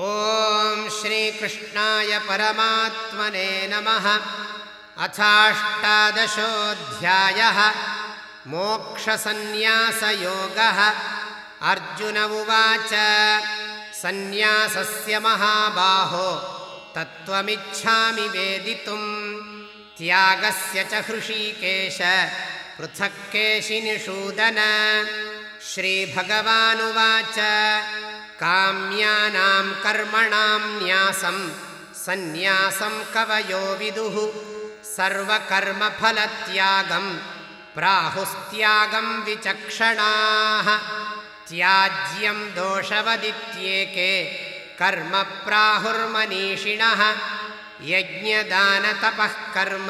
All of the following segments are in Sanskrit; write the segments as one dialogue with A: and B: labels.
A: ॐ श्रीकृष्णाय परमात्मने नमः। अथाष्टादशोऽध्यायः। मोक्षसन्न्यासयोगः। अर्जुन उवाच सन्न्यासस्य महाबाहो तत्त्वमिच्छामि वेदितुम् त्यागस्य च पृथक् केशिनिषूदन श्रीभगवानुवाच काम्यानां कर्मणां न्यासं सन्न्यासं कवयो विदुः। सर्वकर्मफलत्यागं प्राहुस्त्यागं विचक्षणाः। त्याज्यं दोषवदित्येके कर्म प्राहुर्मनीषिणः यज्ञदानतपः कर्म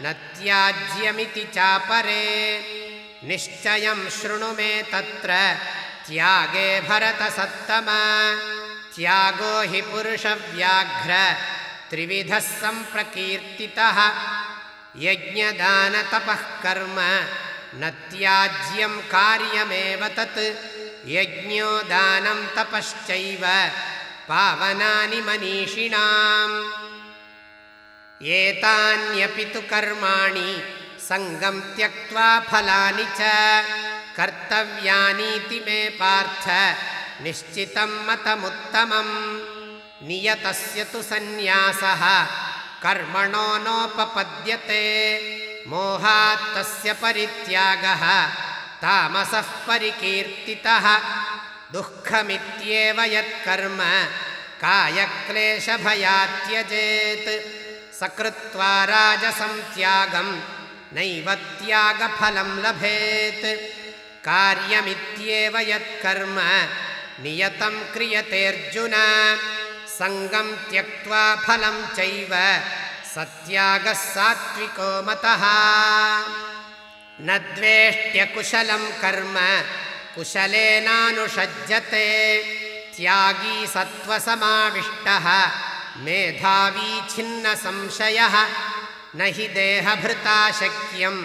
A: न त्याज्यमिति चापरे। निश्चयं शृणु मे तत्र त्यागे भरतसत्तम। त्यागो हि पुरुषव्याघ्र। त्रिविधः सम्प्रकीर्तितः। यज्ञदानतपः कर्म। न त्याज्यं कार्यमेव तत्। यज्ञो दानं तपश्चैव। पावनानि मनीषिणाम्। एतान्यपि तु कर्माणि। सङ्गं त्यक्त्वा फलानि च कर्तव्यानीति मे पार्थ। निश्चितं मतमुत्तमम्। नियतस्य तु सन्न्यासः। कर्मणो नोपपद्यते। मोहात्तस्य परित्यागः। तामसः परिकीर्तितः। दुःखमित्येव यत्कर्म। कायक्लेशभयात्यजेत्। सकृत्वा राजसं त्यागं नैव त्यागफलं लभेत् कार्यमित्येव यत्कर्म नियतं क्रियतेऽर्जुन। सङ्गं त्यक्त्वा फलं चैव सत्यागः सात्विको मतः। न द्वेष्ट्यकुशलं कर्म कुशलेनानुषज्यते। त्यागी सत्त्वसमाविष्टः मेधावी छिन्नसंशयः न हि देहभृता शक्यं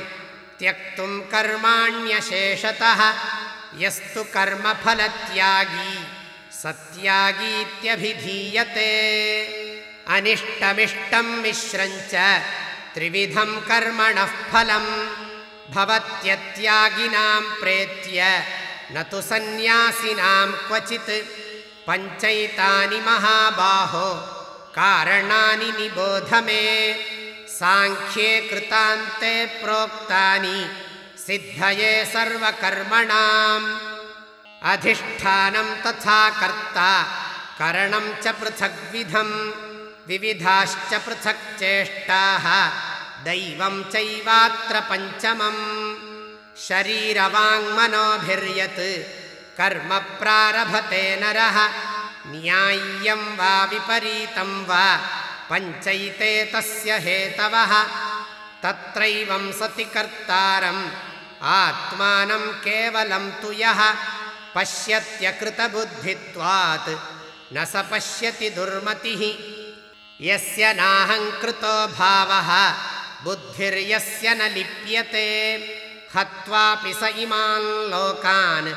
A: त्यक्तुं कर्माण्यशेषतः। यस्तु कर्मफलत्यागी सत्यागीत्यभिधीयते। अनिष्टमिष्टं मिश्रञ्च त्रिविधं कर्मणः फलं भवत्यत्यागिनां प्रेत्य न तु सन्न्यासिनां क्वचित्। पञ्चैतानि महाबाहो कारणानि निबोध मे साङ्ख्ये कृतान्ते प्रोक्तानि सिद्धये सर्वकर्मणाम्। अधिष्ठानं तथा कर्ता करणं च पृथग्विधं विविधाश्च पृथक् चेष्टाः दैवं चैवात्र पञ्चमम्। शरीरवाङ्मनोभिर्यत् कर्म प्रारभते नरः न्याय्यं वा विपरीतं वा पञ्चैते तस्य हेतवः। तत्रैवं सति कर्तारम्। आत्मानं केवलं तु यः। पश्यत्यकृतबुद्धित्वात्। न स पश्यति दुर्मतिः। यस्य नाहङ्कृतो भावः। बुद्धिर्यस्य न लिप्यते। हत्वापि स इमान् लोकान्।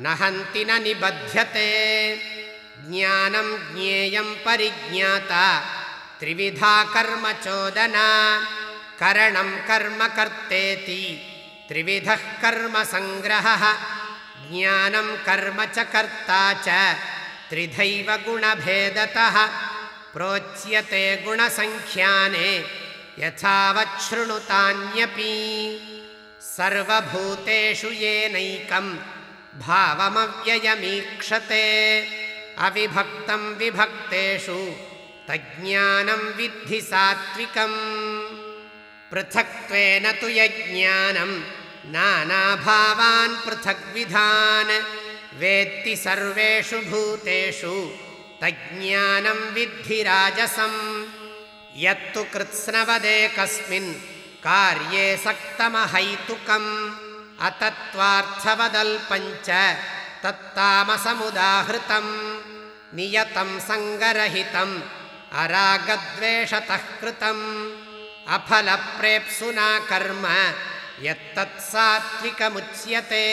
A: न हन्ति न निबध्यते। ज्ञानं ज्ञेयं परिज्ञाता त्रिविधा कर्मचोदना करणं कर्म कर्तेति। त्रिविधः कर्मसङ्ग्रहः ज्ञानं कर्म च कर्ता च। त्रिधैव गुणभेदतः। प्रोच्यते गुणसङ्ख्याने यथावच्छृणुतान्यपि। सर्वभूतेषु येनैकं। भावमव्ययमीक्षते। अविभक्तं विभक्तेषु तज्ज्ञानं विद्धि सात्विकम् पृथक्त्वेन तु यज्ञानं नानाभावान् पृथग्विधान्। वेत्ति सर्वेषु भूतेषु तज्ज्ञानं विद्धि राजसम्। यत्तु कृत्स्नवदेकस्मिन् कार्ये सक्तमहैतुकम्। अतत्त्वार्थवदल्पञ्च तत्तामसमुदाहृतम्। नियतं सङ्गरहितम् अरागद्वेषतः कृतम्। अफलप्रेप्सुना कर्म यत्तत्सात्विकमुच्यते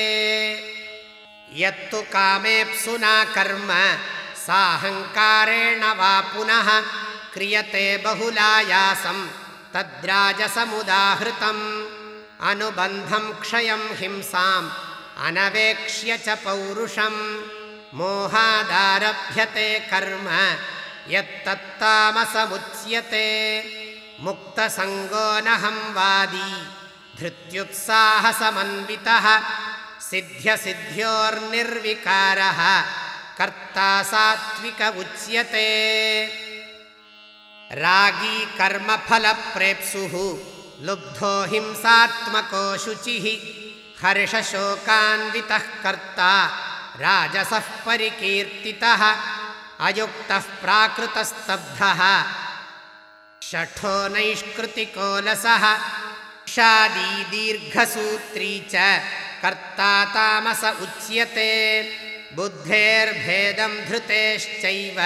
A: यत्तु कामेप्सुना कर्म साहङ्कारेण वा पुनः क्रियते बहुलायासं तद्राजसमुदाहृतम्। अनुबन्धं क्षयं हिंसाम् अनवेक्ष्य च पौरुषम्। मोहादारभ्यते कर्म यत्तत्तामसमुच्यते। मुक्तसङ्गो नहं वादी धृत्युत्साहसमन्वितः। सिद्ध्यसिद्ध्योर्निर्विकारः। कर्ता सात्विक उच्यते। रागी कर्मफलप्रेप्सुः। लुब्धो हिंसात्मको शुचिः हर्षशोकान्वितः कर्ता। राजसः परिकीर्तितः अयुक्तः प्राकृतस्तब्धः। षठो नैष्कृतिकोलसः। शादी दीर्घसूत्री च कर्ता तामस उच्यते। बुद्धेर्भेदं धृतेश्चैव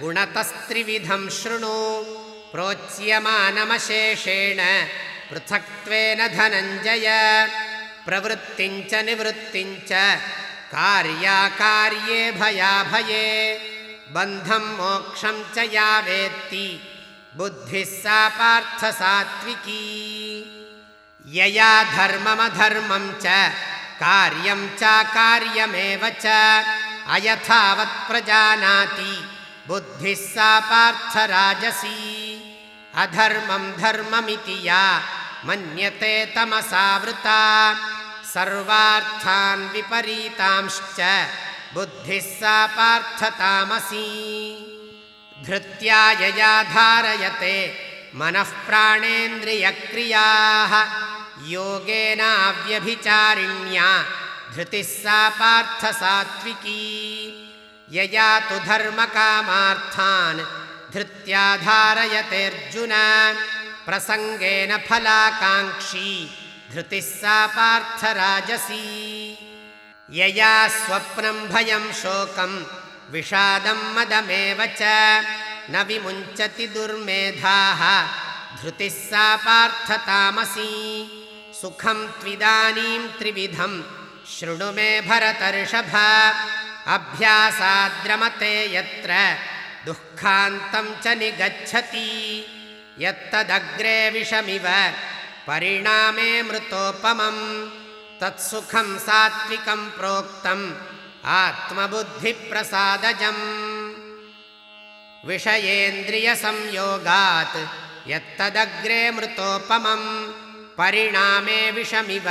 A: गुणतस्त्रिविधं शृणु। प्रोच्यमानमशेषेण पृथक्त्वेन धनञ्जय। प्रवृत्तिञ्च निवृत्तिञ्च कार्याकार्ये भयाभये बन्धं मोक्षं च या वेत्ति। बुद्धिः सा पार्थसात्विकी। यया धर्ममधर्मं च कार्यं चाकार्यमेव च अयथावत् प्रजानाति। बुद्धिः सा पार्थराजसी। अधर्मं धर्ममिति या मन्यते तमसावृता। सर्वार्थान् विपरीतांश्च बुद्धिः सा पार्थतामसी। धृत्या यया धारयते मनः प्राणेन्द्रियक्रियाः। योगेनाव्यभिचारिण्या धृतिः सा पार्थसात्विकी। यया तु धर्मकामार्थान् धृत्या धारयतेऽर्जुन प्रसङ्गेन फलाकाङ्क्षी धृतिः सा पार्थराजसी यया स्वप्नं भयं शोकं विषादं मदमेव च। न विमुञ्चति दुर्मेधाः धृतिः सा पार्थतामसी। सुखं त्विदानीं त्रिविधं शृणु मे भरतर्षभ। अभ्यासाद्रमते यत्र दुःखान्तं च निगच्छति। यत्तदग्रे विषमिव परिणामे मृतोपमम् तत्सुखं सात्विकं प्रोक्तम् आत्मबुद्धिप्रसादजम्। विषयेन्द्रियसंयोगात् यत्तदग्रे मृतोपमं परिणामे विषमिव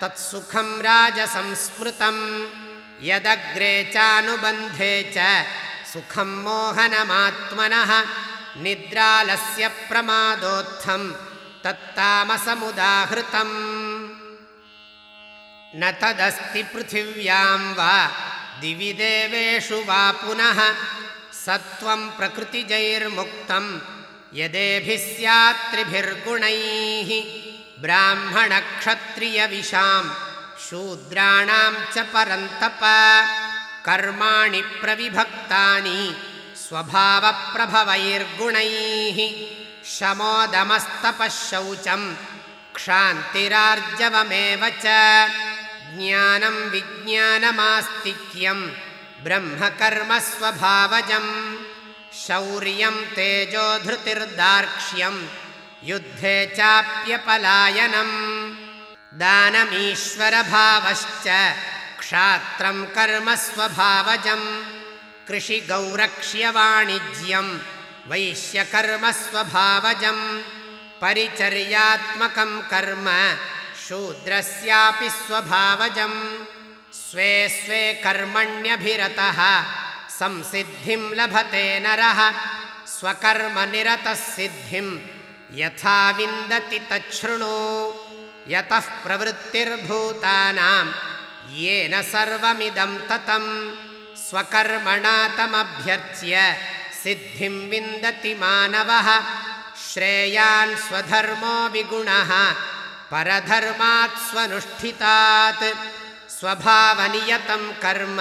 A: तत्सुखं राजसंस्मृतं यदग्रे चानुबन्धे च सुखं मोहनमात्मनः निद्रालस्य प्रमादोत्थं तत्तामसमुदाहृतम् न तदस्ति पृथिव्यां वा दिवि देवेषु वा पुनः सत्त्वं प्रकृतिजैर्मुक्तं यदेभिः स्यात्त्रिभिर्गुणैः ब्राह्मणक्षत्रियविशां शूद्राणां च परन्तप कर्माणि प्रविभक्तानि स्वभावप्रभवैर्गुणैः शमोदमस्तपः शौचं क्षान्तिरार्जवमेव च ज्ञानं विज्ञानमास्तिक्यं ब्रह्मकर्मस्वभावजं शौर्यं तेजोधृतिर्दार्क्ष्यं युद्धे चाप्यपलायनम् दानमीश्वरभावश्च क्षात्रं कर्मस्वभावजं कृषिगौरक्ष्यवाणिज्यं वैश्यकर्मस्वभावजं परिचर्यात्मकं कर्म शूद्रस्यापि स्वभावजं स्वे स्वे कर्मण्यभिरतः। संसिद्धिं लभते नरः। स्वकर्मनिरतः सिद्धिं यथा विन्दति तच्छृणु। यतः प्रवृत्तिर्भूतानां येन सर्वमिदं ततं स्वकर्मणा तमभ्यर्च्य सिद्धिं विन्दति मानवः। श्रेयान् स्वधर्मो विगुणः परधर्मात् स्वनुष्ठितात्। स्वभावनियतं कर्म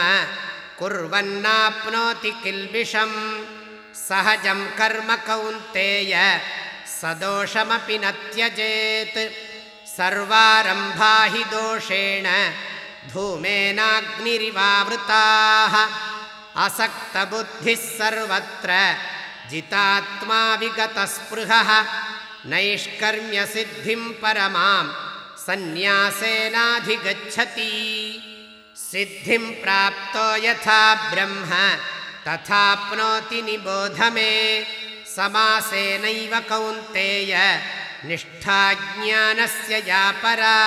A: कुर्वन्नाप्नोति किल्बिषं सहजं कर्म कौन्तेय सदोषमपि न त्यजेत्। सर्वारम्भा हि दोषेण धूमेनाग्निरिवावृताः। असक्तबुद्धिः सर्वत्र जितात्मा विगतस्पृहः नैष्कर्म्यसिद्धिं परमां सन्न्यासेनाधिगच्छति। सिद्धिं प्राप्तो यथा ब्रह्म तथाप्नोति निबोध मे। समासेनैव कौन्तेय निष्ठाज्ञानस्य या परा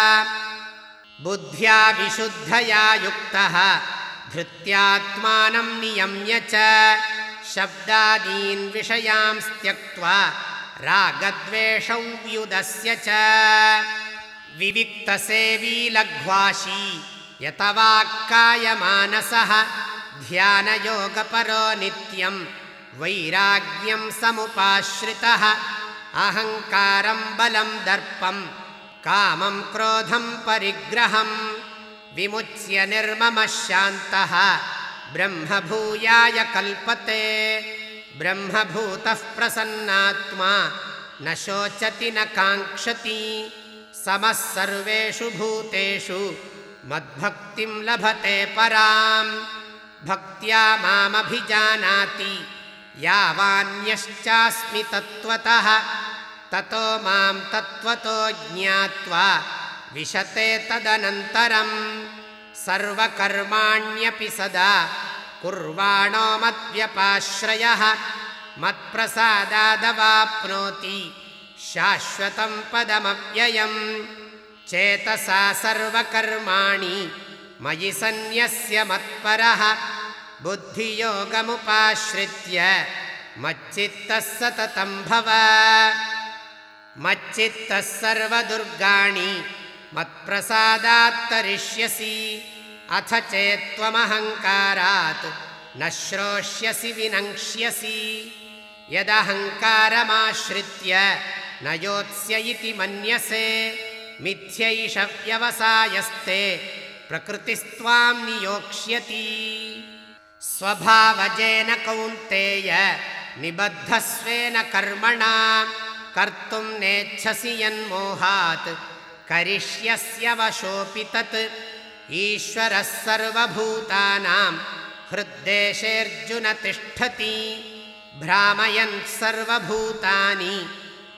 A: बुद्ध्या विशुद्धया युक्तः धृत्यात्मानं नियम्य च। शब्दादीन् विषयांस्त्यक्त्वा रागद्वेषौ व्युदस्य च। विविक्तसेवी लघ्वाशी यतवाक्कायमानसः ध्यानयोगपरो नित्यं वैराग्यं समुपाश्रितः अहङ्कारं बलं दर्पं कामं क्रोधं परिग्रहं विमुच्य निर्ममः शान्तः ब्रह्मभूयाय कल्पते ब्रह्मभूतः प्रसन्नात्मा न शोचति न काङ्क्षति। समः सर्वेषु भूतेषु मद्भक्तिं लभते पराम्। भक्त्या मामभिजानाति यावान्यश्चास्मि तत्त्वतः। ततो मां तत्त्वतो ज्ञात्वा विशते तदनन्तरम्। सर्वकर्माण्यपि सदा कुर्वाणो मद्व्यपाश्रयः मत्प्रसादादवाप्नोति। शाश्वतं पदमव्ययम्। चेतसा सर्वकर्माणि। मयि सन्न्यस्य मत्परः। बुद्धियोगमुपाश्रित्य मच्चित्तः सततं भव। मच्चित्तः सर्वदुर्गाणि। मत्प्रसादात्तरिष्यसि अथ चेत्त्वमहङ्कारात् न श्रोष्यसि विनङ्क्ष्यसि। यदहङ्कारमाश्रित्य न योत्स्य इति मन्यसे। मिथ्यैष व्यवसायस्ते प्रकृतिस्त्वां नियोक्ष्यति। स्वभावजेन कौन्तेय निबद्धस्वेन कर्मणा। कर्तुं नेच्छसि यन्मोहात्। करिष्यस्य वशोऽपि तत् ईश्वरः सर्वभूतानां हृद्देशेऽर्जुन तिष्ठति। भ्रामयन् सर्वभूतानि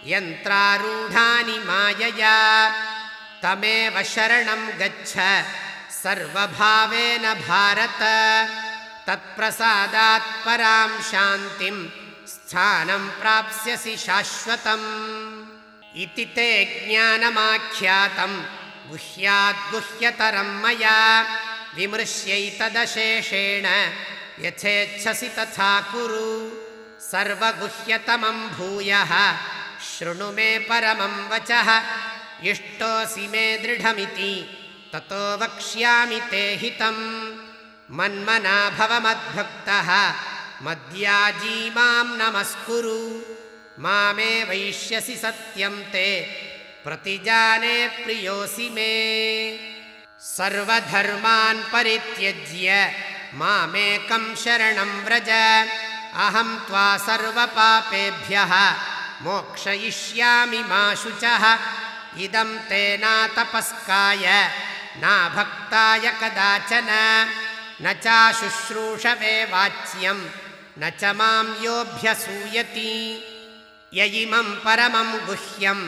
A: यन्त्रारूढानि मायया। तमेव शरणं गच्छ सर्वभावेन भारत। तत्प्रसादात् परां शान्तिं स्थानं प्राप्स्यसि शाश्वतम्। इति ते ज्ञानमाख्यातं गुह्याद्गुह्यतरं मया विमृश्यैतदशेषेण यथेच्छसि तथा कुरु। सर्वगुह्यतमं भूयः शृणु मे परमं वचः। इष्टोऽसि मे दृढमिति ततो वक्ष्यामि ते हितं मन्मना भवमद्भक्तः मद्याजी मां नमस्कुरु। मामे वैष्यसि सत्यं ते प्रतिजाने प्रियोऽसि मे। सर्वधर्मान् परित्यज्य मामेकं शरणं व्रज। अहं त्वा सर्वपापेभ्यः मोक्षयिष्यामि मा शुचः। इदं ते नातपस्काय नाभक्ताय कदाचन। न चाशुश्रूषवे वाच्यं न च मां योऽभ्यसूयति य इमं परमं गुह्यं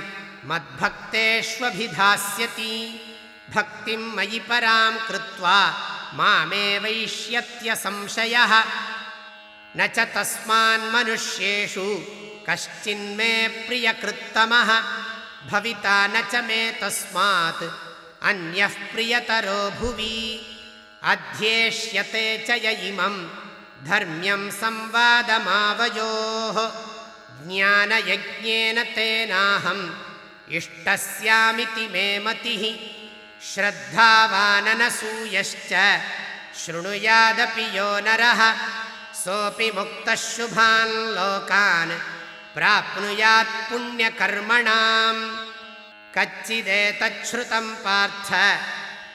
A: मद्भक्तेष्वभिधास्यति। भक्तिं मयि परां कृत्वा मामेवैष्यत्यसंशयः न च तस्मान्मनुष्येषु कश्चिन्मे प्रियकृत्तमः। भविता न च मे तस्मात् अन्यः प्रियतरो भुवि। अध्येष्यते च य इमं धर्म्यं संवादमावयोः। ज्ञानयज्ञेन तेनाहम् इष्टस्यामिति मे मतिः। श्रद्धावाननसूयश्च शृणुयादपि यो नरः। सोऽपि मुक्तः शुभान् लोकान् प्राप्नुयात् पुण्यकर्मणाम्। कच्चिदेतच्छ्रुतं पार्थ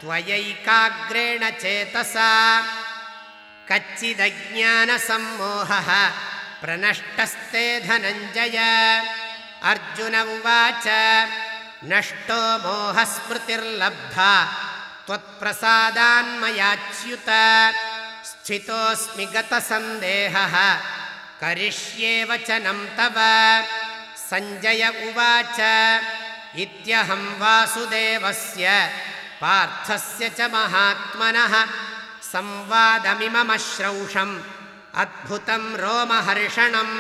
A: त्वयैकाग्रेण चेतसा। कच्चिदज्ञानसम्मोहः प्रनष्टस्ते धनञ्जय अर्जुन उवाच नष्टो मोहस्मृतिर्लब्धा त्वत्प्रसादान्मयाच्युत स्थितोऽस्मि गतसन्देहः करिष्ये वचनं तव। सञ्जय उवाच इत्यहं वासुदेवस्य पार्थस्य च महात्मनः संवादमिममश्रौषम् अद्भुतं रोमहर्षणम्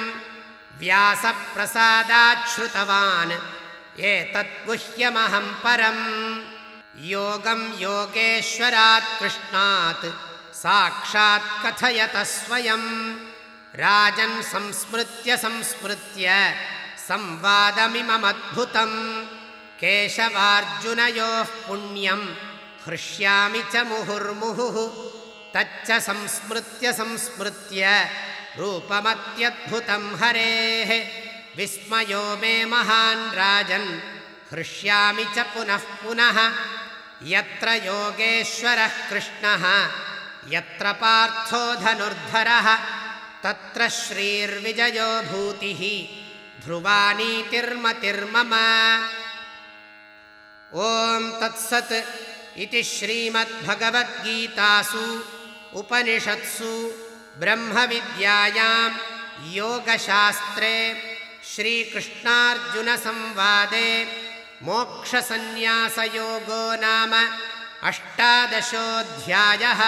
A: व्यासप्रसादाच्छ्रुतवान्। एतद्गुह्यमहं परम्। योगं योगेश्वरात् कृष्णात् साक्षात् कथयतः स्वयं। राजन् संस्मृत्य संस्मृत्य संवादमिममद्भुतम्। केशवार्जुनयोः पुण्यं हृष्यामि च मुहुर्मुहुः। तच्च संस्मृत्य संस्मृत्य रूपमत्यद्भुतं हरेः। विस्मयो मे महान् राजन् हृष्यामि च पुनः पुनः। यत्र योगेश्वरः कृष्णः यत्र पार्थो धनुर्धरः तत्र श्रीर्विजयो भूतिः। ध्रुवानीतिर्मतिर्मम। ॐ तत्सत् इति श्रीमद्भगवद्गीतासु उपनिषत्सु ब्रह्मविद्यायां योगशास्त्रे श्रीकृष्णार्जुनसंवादे मोक्षसन्न्यासयोगो नाम अष्टादशोऽध्यायः।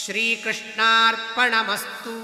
A: श्रीकृष्णार्पणमस्तु